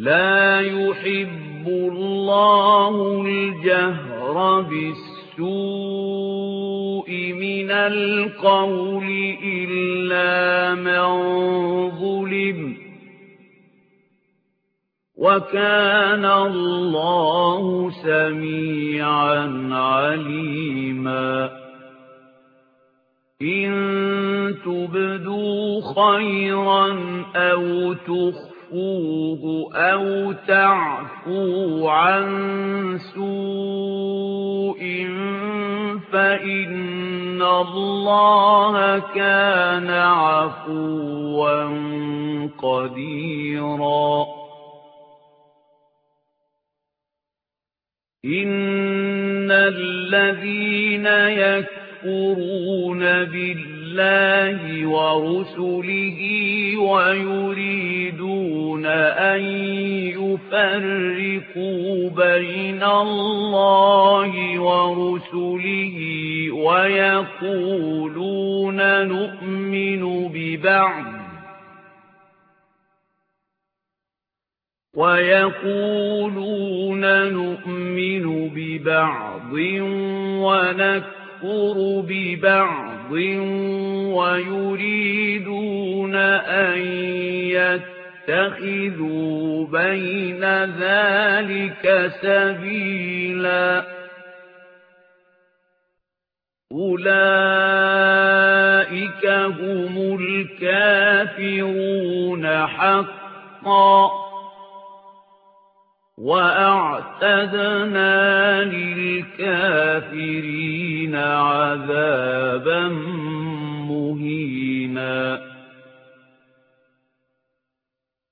لا يحب الله الجهر بالسوء من القول إلا من ظلم. وكان الله سميعا عليما. إن تبدوا خيرا أو تخفوا تخفوه أو تعفو عن سوء فإن الله كان عفوا قديرا إن الذين يكفرون بالله الله ورسله ويريدون أن يفرقوا بين الله ورسله ويقولون نؤمن ببعض ويقولون نؤمن ببعض ونكفر ببعض ويريدون أن يتخذوا بين ذلك سبيلا. أولئك هم الكافرون حقا. وأعتدنا للكافرين عذابا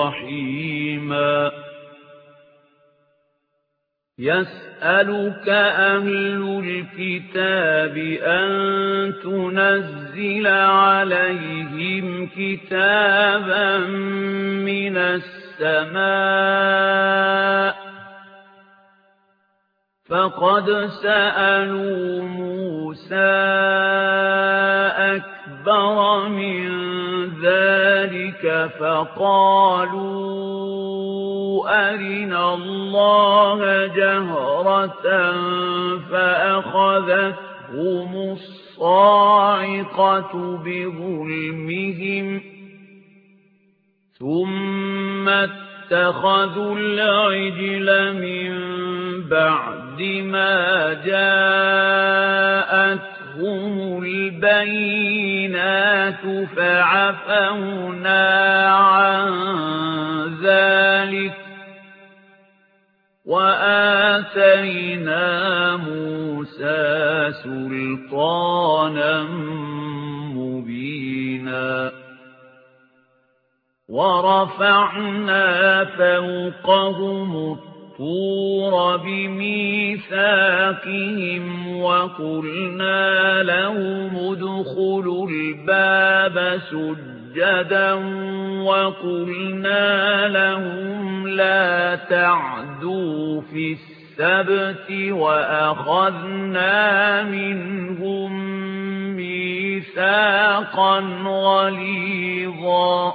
رحيما يسألك أهل الكتاب أن تنزل عليهم كتابا من السماء فقد سألوا موسى أكبر من ذلك فقالوا أرنا الله جهرة فأخذتهم الصاعقة بظلمهم ثم اتخذوا العجل من بعد ما جاءتهم البينات فعفونا عن ذلك وآتينا موسى سلطانا مبينا ورفعنا فوقهم الطور بميثاقهم وقلنا لهم ادخلوا الباب سجدا وقلنا لهم لا تعدوا في السبت وأخذنا منهم ميثاقا غليظا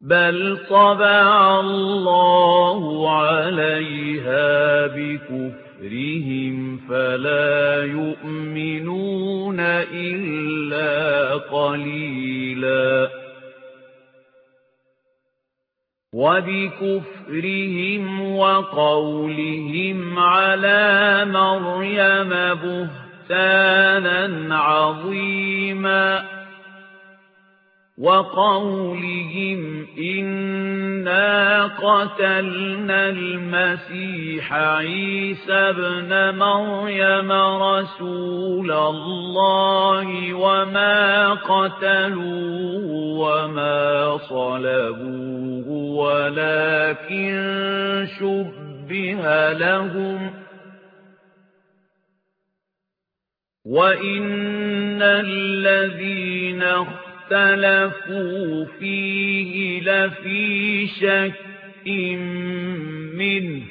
بل طبع الله عليها بكفرهم فلا يؤمنون إلا قليلا وبكفرهم وقولهم على مريم بهتانا عظيما وقولهم إنا قتلنا المسيح عيسى بن مريم رسول الله وما قتلوه وما صلبوه ولكن شبه لهم وإن الذين اخْتَلَفُوا فِيهِ لَفِي شَكٍّ مِّنْهُ.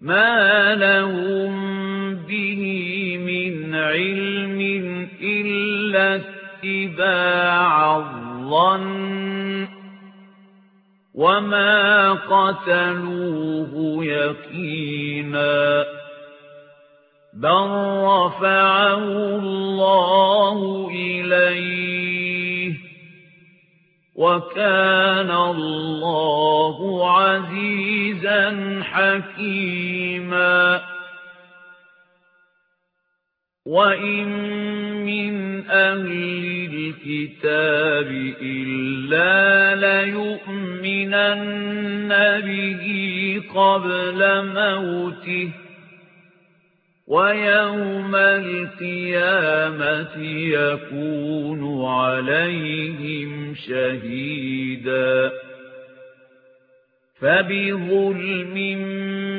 مَا لَهُم بِهِ مِنْ عِلْمٍ إِلَّا اتِّبَاعَ الظَّنِّ. وَمَا قَتَلُوهُ يَقِينًا. بَلْ رَفَعَهُ اللَّهُ إِلَيْهِ. وَكَانَ اللَّهُ عَزِيزًا حَكِيمًا. وَإِن مِّنْ أَهْلِ الْكِتَابِ إِلَّا لَيُؤْمِنَنَّ بِهِ قَبْلَ مَوْتِهِ. وَيَوْمَ الْقِيَامَةِ يَكُونُ عَلَيْهِمْ شَهِيدًا. فَبِظُلْمٍ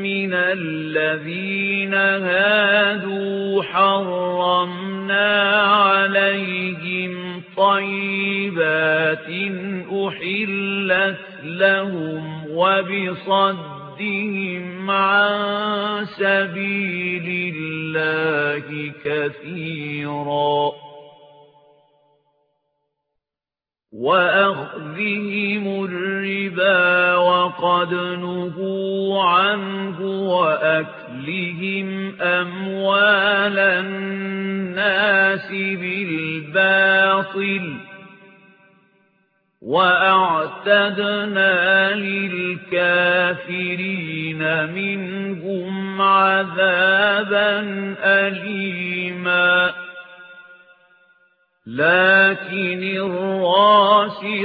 مِّنَ الَّذِينَ هَادُوا حَرَّمْنَا عَلَيْهِمْ طَيِّبَاتٍ أُحِلَّتْ لَهُمْ وَبِصَدِّ صدهم عن سبيل الله كثيرا. وأخذهم الربا وقد نهوا عنه وأكلهم أموال الناس بالباطل. وَأَعْتَدْنَا لِلْكَافِرِينَ مِنْهُمْ عَذَابًا أَلِيمًا لَكِنِ الرَّاسِخُونَ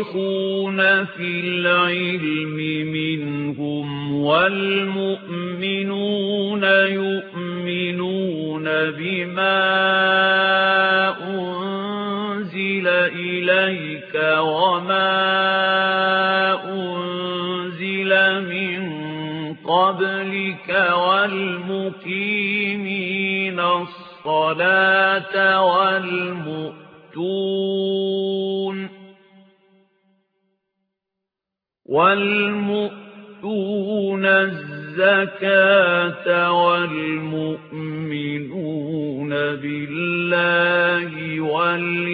فِي الْعِلْمِ مِنْهُمْ وَالْمُؤْمِنُونَ يُؤْمِنُونَ بِمَا وَمَا أُنْزِلَ مِنْ قَبْلِكَ وَالْمُقِيمِينَ الصَّلَاةَ وَالْمُؤْتُونَ وَالْمُؤْتُونَ الزَّكَاةَ وَالْمُؤْمِنُونَ بِاللَّهِ وَالْيَوْمِ